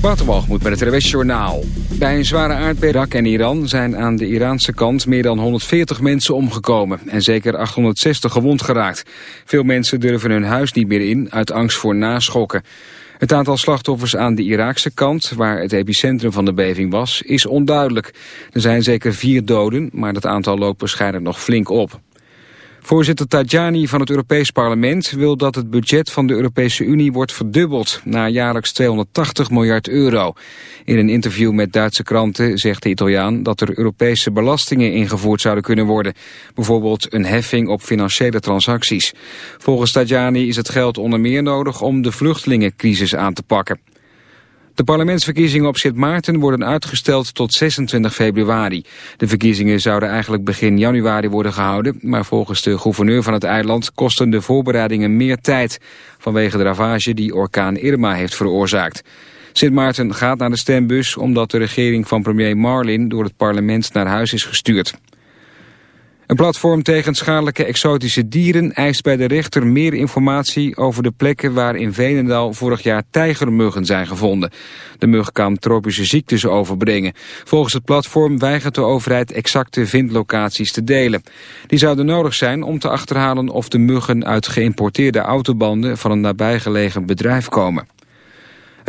Waterwalgemoed met het RWS. Bij een zware aardbeving en Iran zijn aan de Iraanse kant meer dan 140 mensen omgekomen en zeker 860 gewond geraakt. Veel mensen durven hun huis niet meer in uit angst voor naschokken. Het aantal slachtoffers aan de Iraakse kant, waar het epicentrum van de beving was, is onduidelijk. Er zijn zeker vier doden, maar dat aantal loopt waarschijnlijk nog flink op. Voorzitter Tajani van het Europees Parlement wil dat het budget van de Europese Unie wordt verdubbeld naar jaarlijks 280 miljard euro. In een interview met Duitse kranten zegt de Italiaan dat er Europese belastingen ingevoerd zouden kunnen worden. Bijvoorbeeld een heffing op financiële transacties. Volgens Tajani is het geld onder meer nodig om de vluchtelingencrisis aan te pakken. De parlementsverkiezingen op Sint Maarten worden uitgesteld tot 26 februari. De verkiezingen zouden eigenlijk begin januari worden gehouden... maar volgens de gouverneur van het eiland kosten de voorbereidingen meer tijd... vanwege de ravage die orkaan Irma heeft veroorzaakt. Sint Maarten gaat naar de stembus omdat de regering van premier Marlin... door het parlement naar huis is gestuurd. Een platform tegen schadelijke exotische dieren eist bij de rechter meer informatie over de plekken waar in Veenendaal vorig jaar tijgermuggen zijn gevonden. De mug kan tropische ziektes overbrengen. Volgens het platform weigert de overheid exacte vindlocaties te delen. Die zouden nodig zijn om te achterhalen of de muggen uit geïmporteerde autobanden van een nabijgelegen bedrijf komen.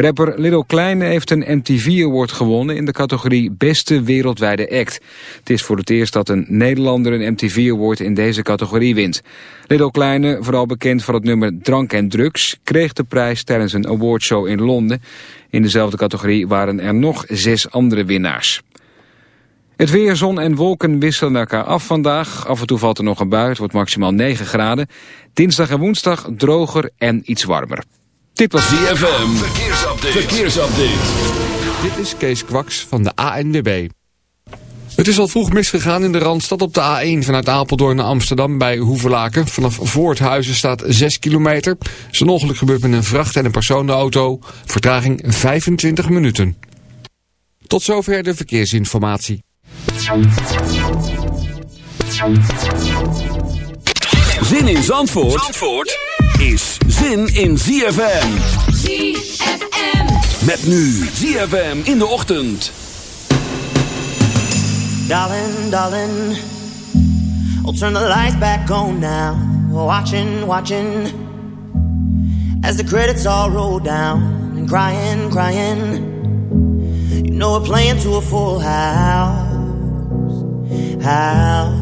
Rapper Little Kleine heeft een MTV Award gewonnen in de categorie Beste Wereldwijde Act. Het is voor het eerst dat een Nederlander een MTV Award in deze categorie wint. Little Kleine, vooral bekend van het nummer Drank en Drugs, kreeg de prijs tijdens een awardshow in Londen. In dezelfde categorie waren er nog zes andere winnaars. Het weer, zon en wolken wisselen elkaar af vandaag. Af en toe valt er nog een bui, het wordt maximaal 9 graden. Dinsdag en woensdag droger en iets warmer. Dit was DFM. Verkeersupdate. Verkeersupdate. Dit is Kees Kwaks van de ANWB. Het is al vroeg misgegaan in de Randstad op de A1 vanuit Apeldoorn naar Amsterdam bij Hoevelaken. Vanaf Voorthuizen staat 6 kilometer. Zo'n ongeluk gebeurt met een vracht- en een personenauto. Vertraging 25 minuten. Tot zover de verkeersinformatie. Zin in Zandvoort? Zandvoort? Is zin in ZFM. ZFM. Met nu ZFM in de ochtend. Darling, darling. I'll turn the lights back on now. Watching, watching. As the credits all roll down. And crying, crying. You know we're playing to a full house. House.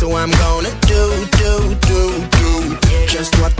So I'm gonna do, do, do, do. Just what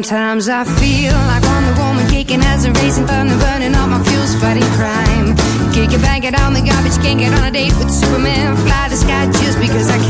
Sometimes I feel like I'm the woman kicking as a racing thunder, burning all my fuels, fighting crime. Kick it, bang it on the garbage, can't get on a date with Superman, fly the sky just because I can.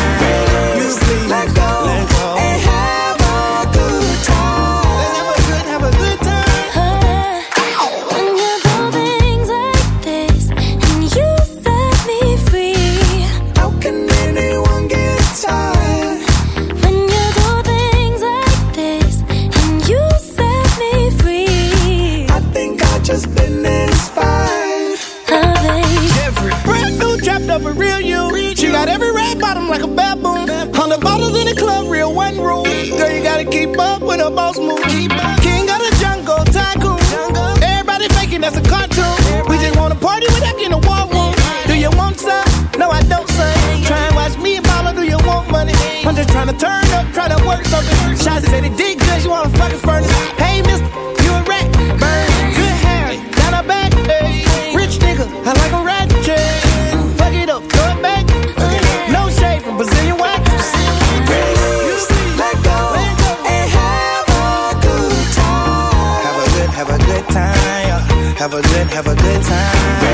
I'm just trying to turn up, try to work something. Shots said it did cause you wanna fucking furnace. Hey, mister, you a rat. Burn, good hair, down her back. Hey. Rich nigga, I like a ratchet. Yeah. Fuck it up, throw it back. No shade from Brazilian wax. Let go and have a good time. Have a good, have a good time. Have a good, have a good time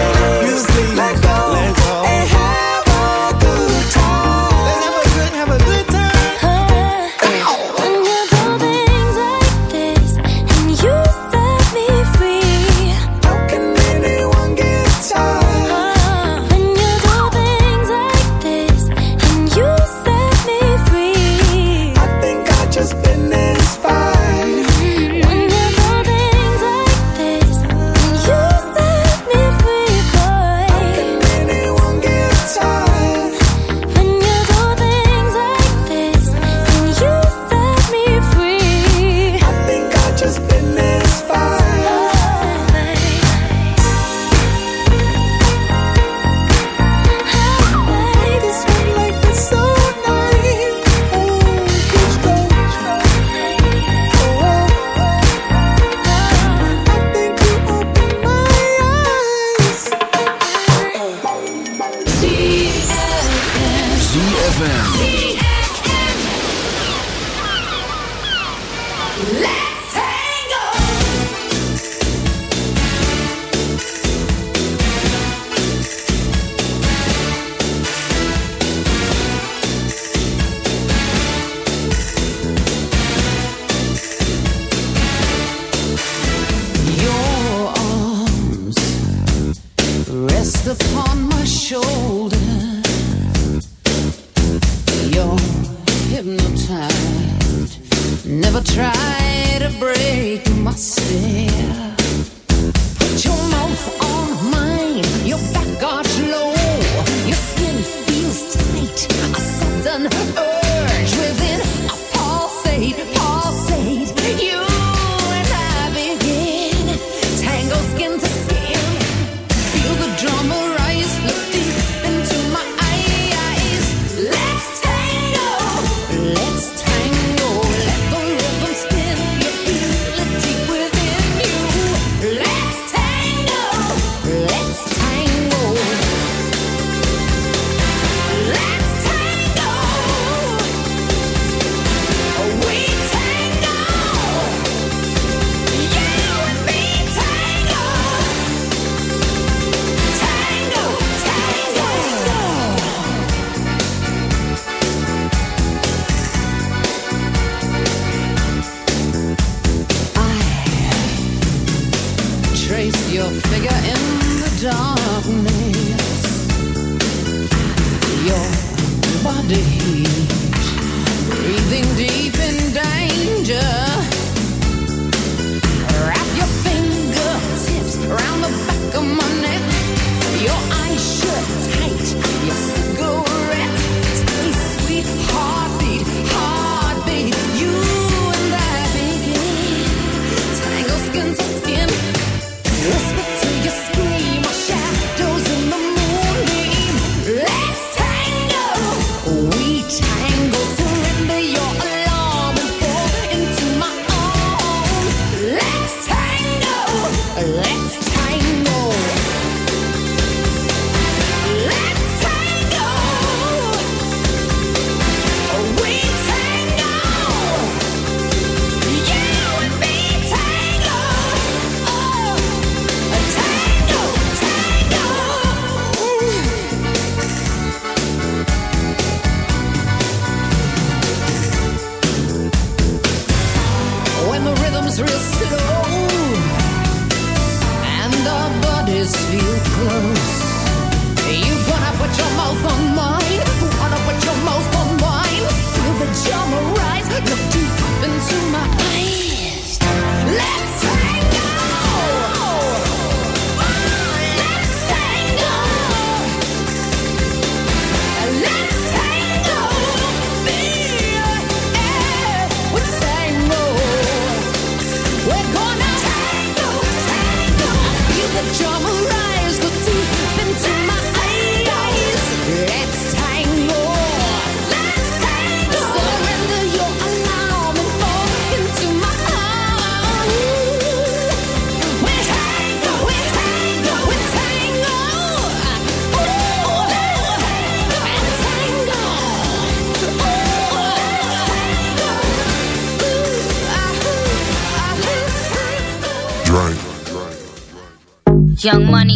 Young money,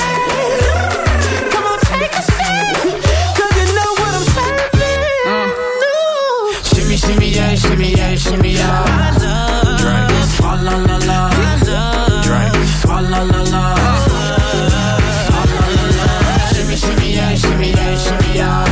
Shimmy, yeah, shimmy, yeah, shimmy, yeah. Drink, swalla la la. Drink, swalla la la. La la. Shimmy, shimmy, yeah, shimmy, yeah, shimmy, yeah.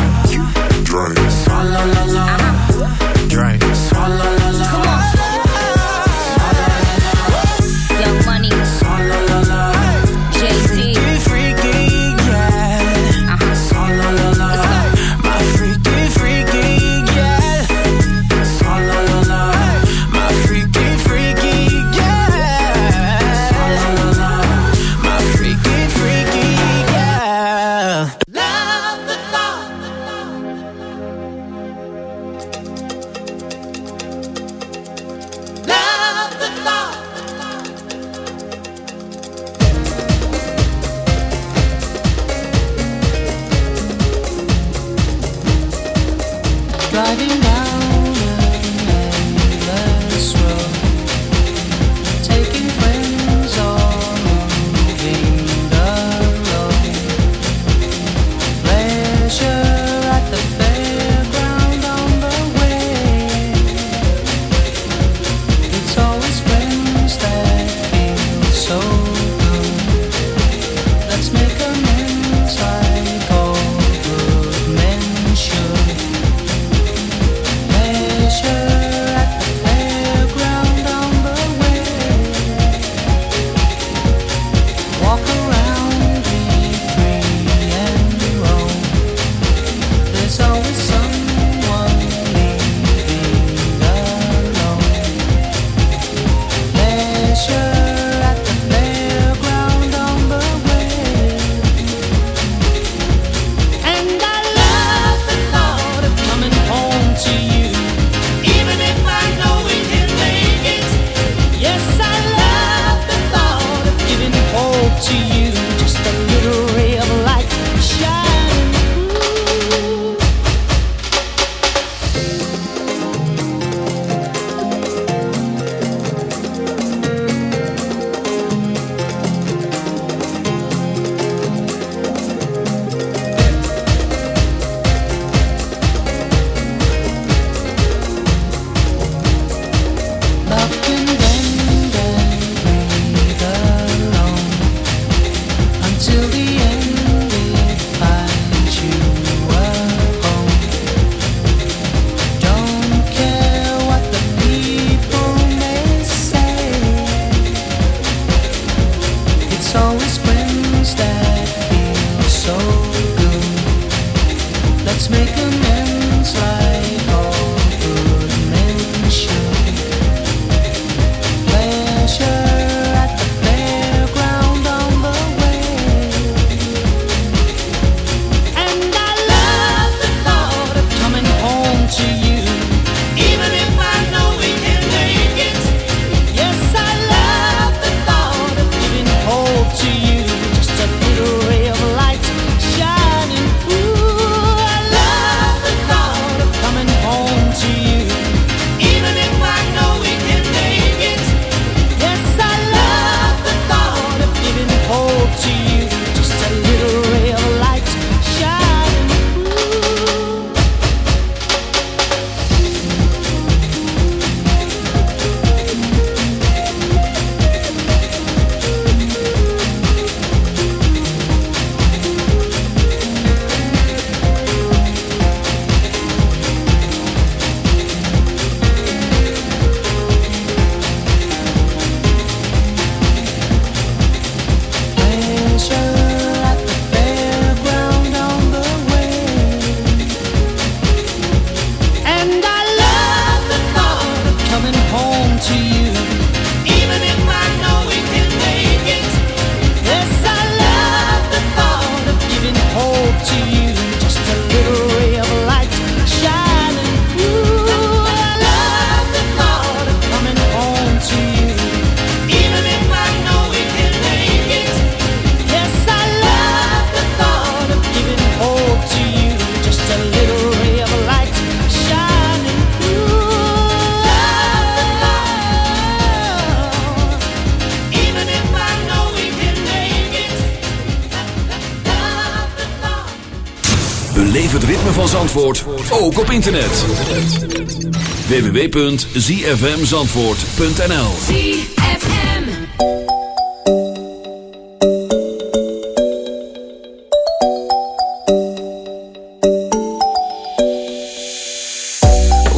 www.zfmzandvoort.nl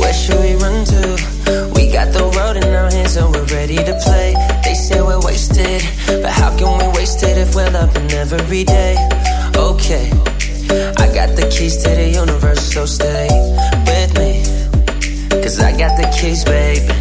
Where should we run to? We got the road in our hands and we're ready to play They say we're wasted But how can we waste it if we're loving every day? Okay I got the keys to the universe, so stay Cause I got the keys, babe.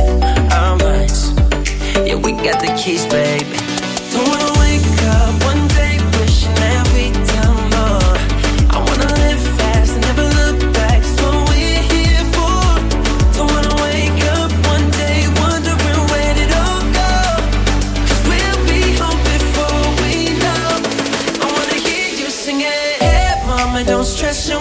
confession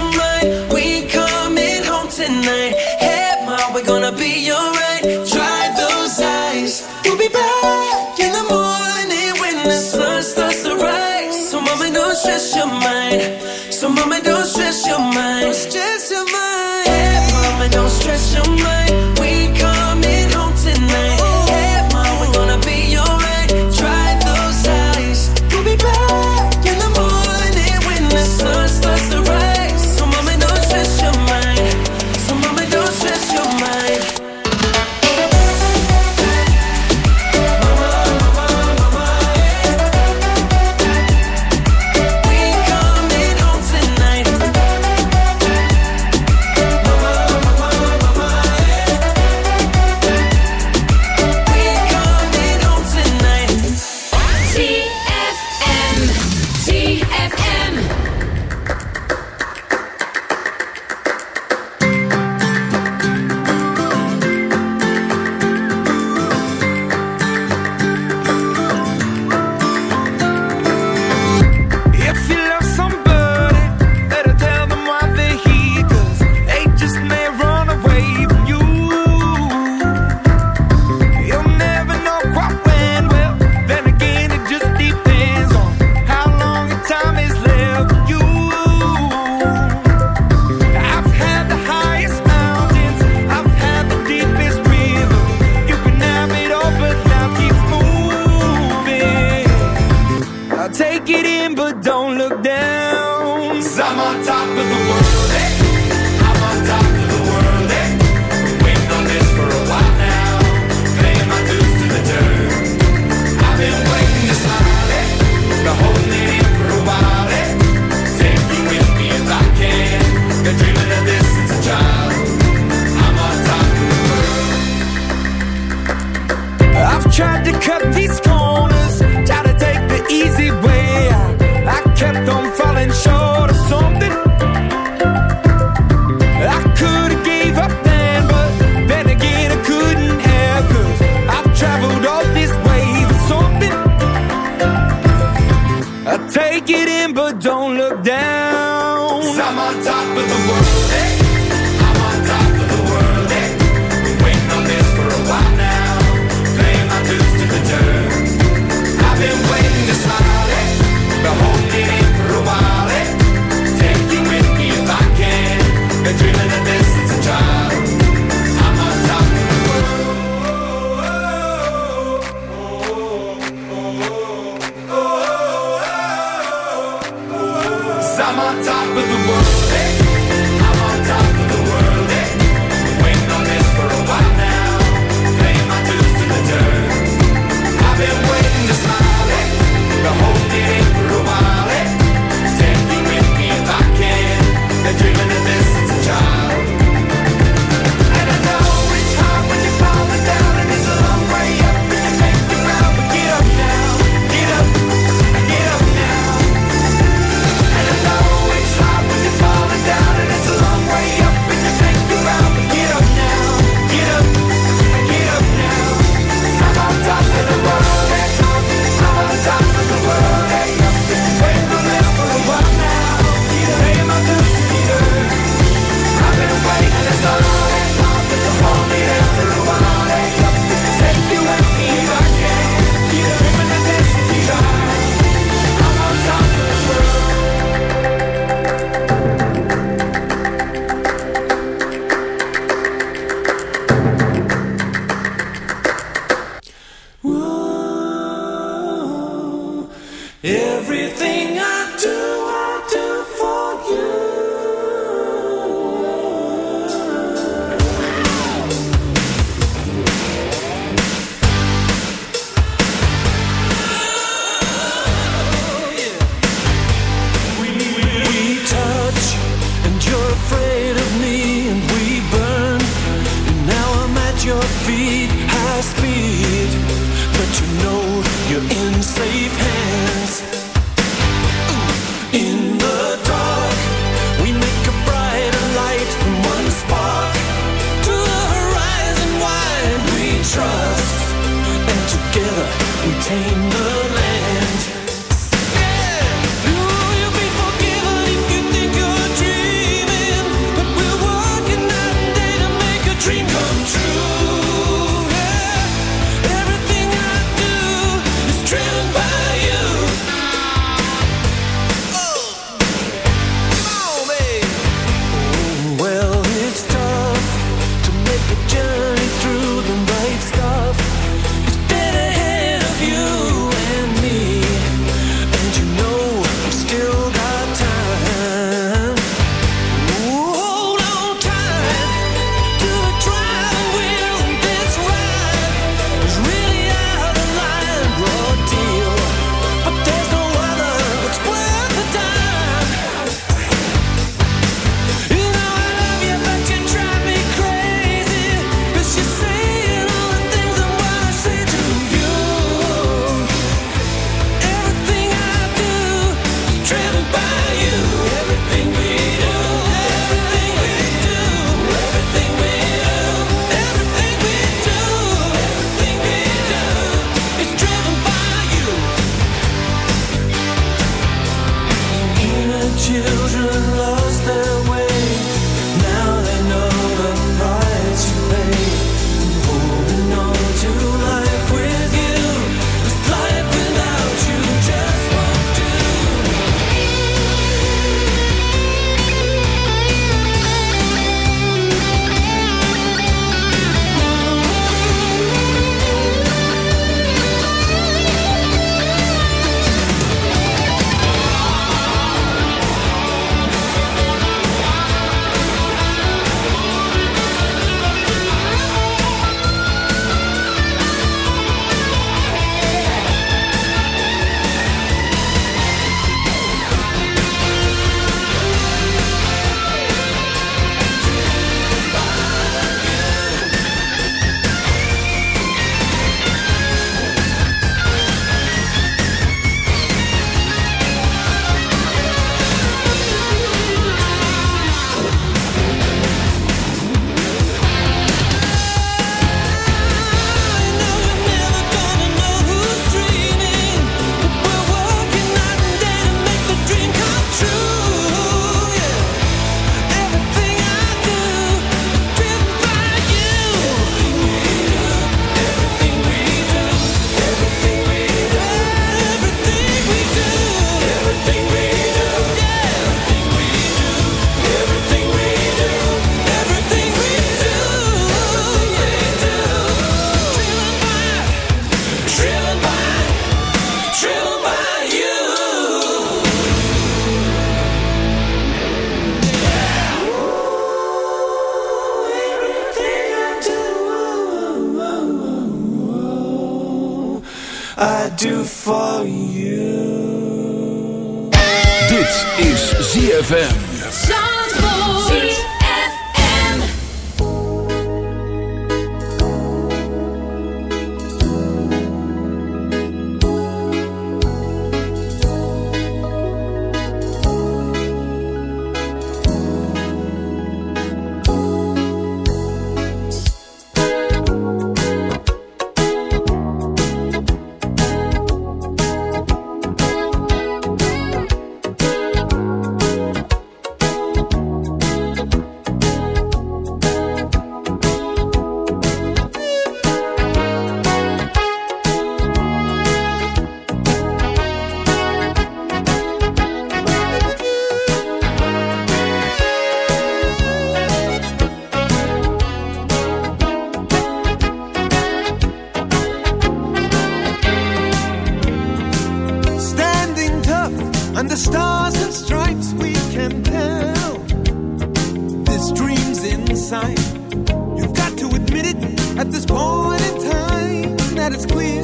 at this point in time that it's clear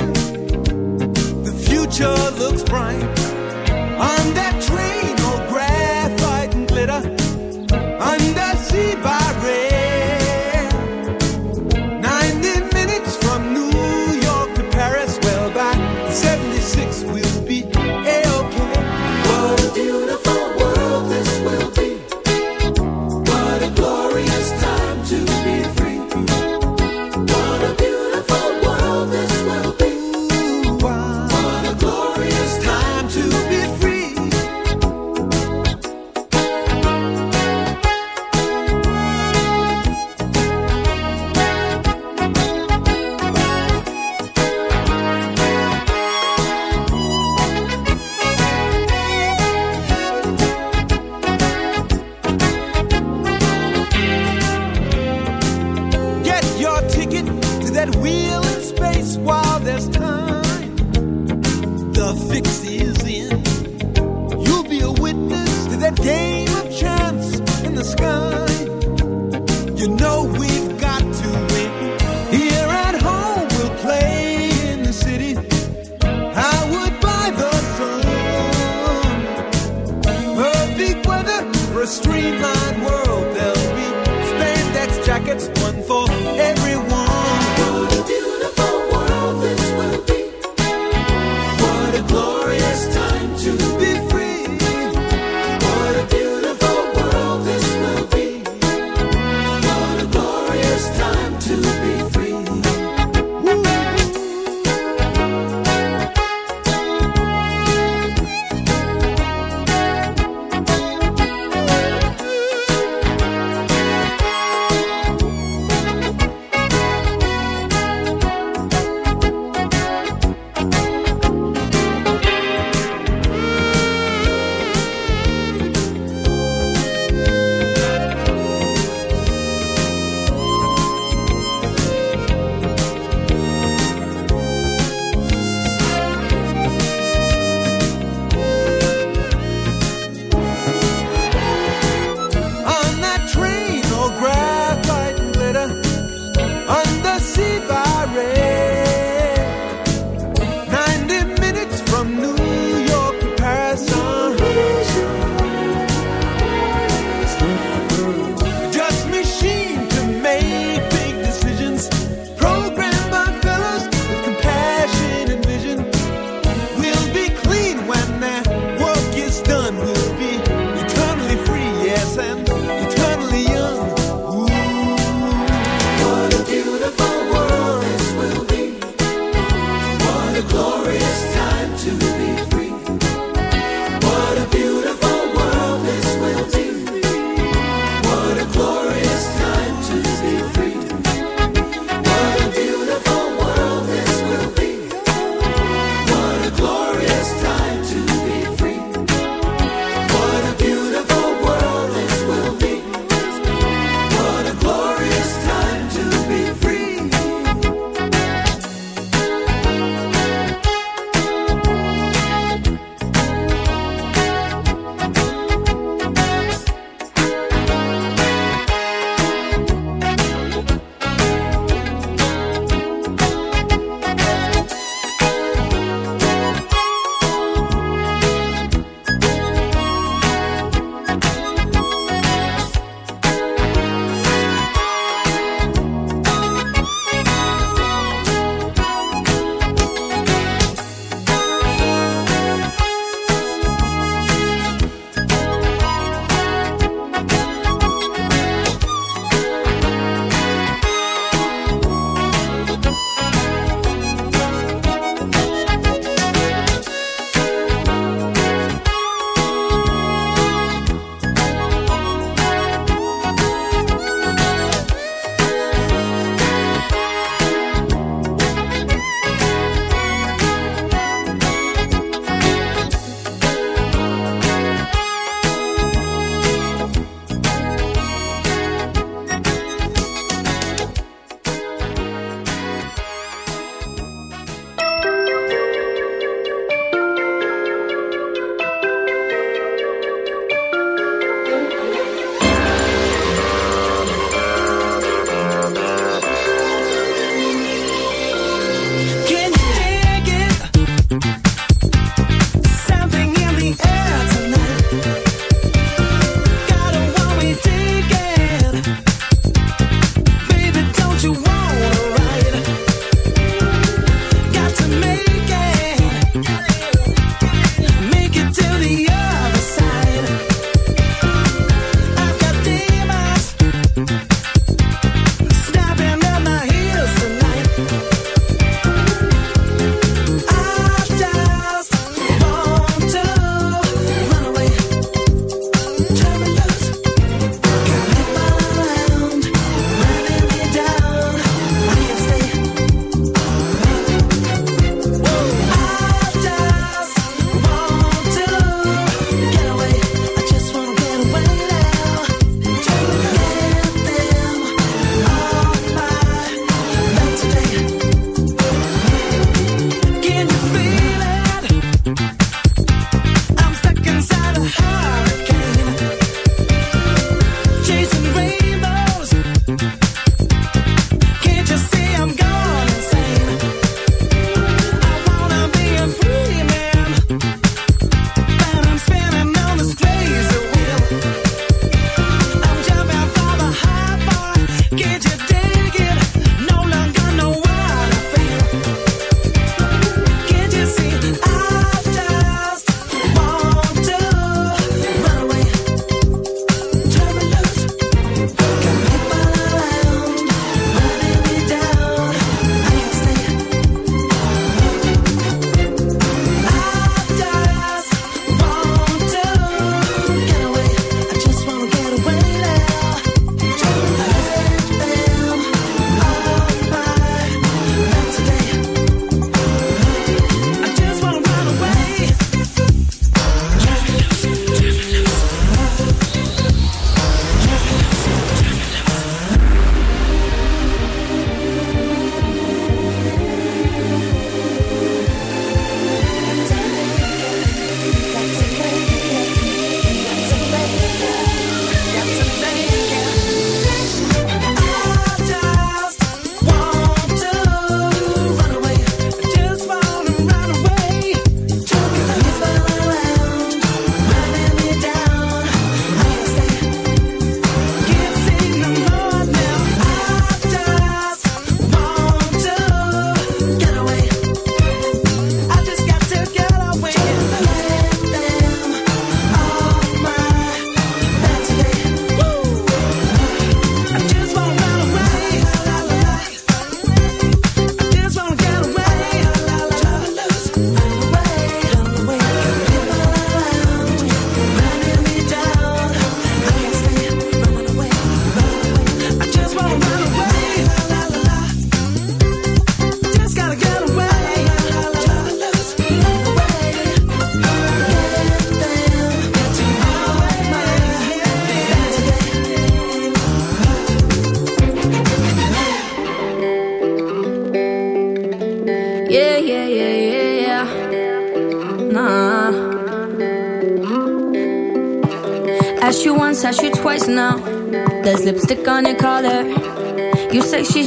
the future looks bright on that train.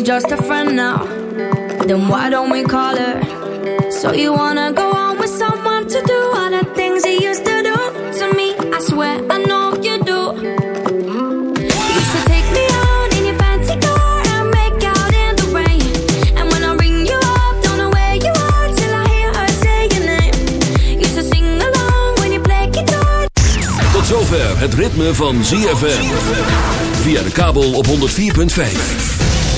just a friend now Then why don't we call her? So you wanna go on with someone to do all the things you used to do to me? I swear I know you do. You used to take me on in your fancy car and make out in the rain. And when I ring you up, don't know where you are till I hear her say your name. You to sing along when you play guitar. Tot zover het ritme van ZFM. Via de kabel op 104.5.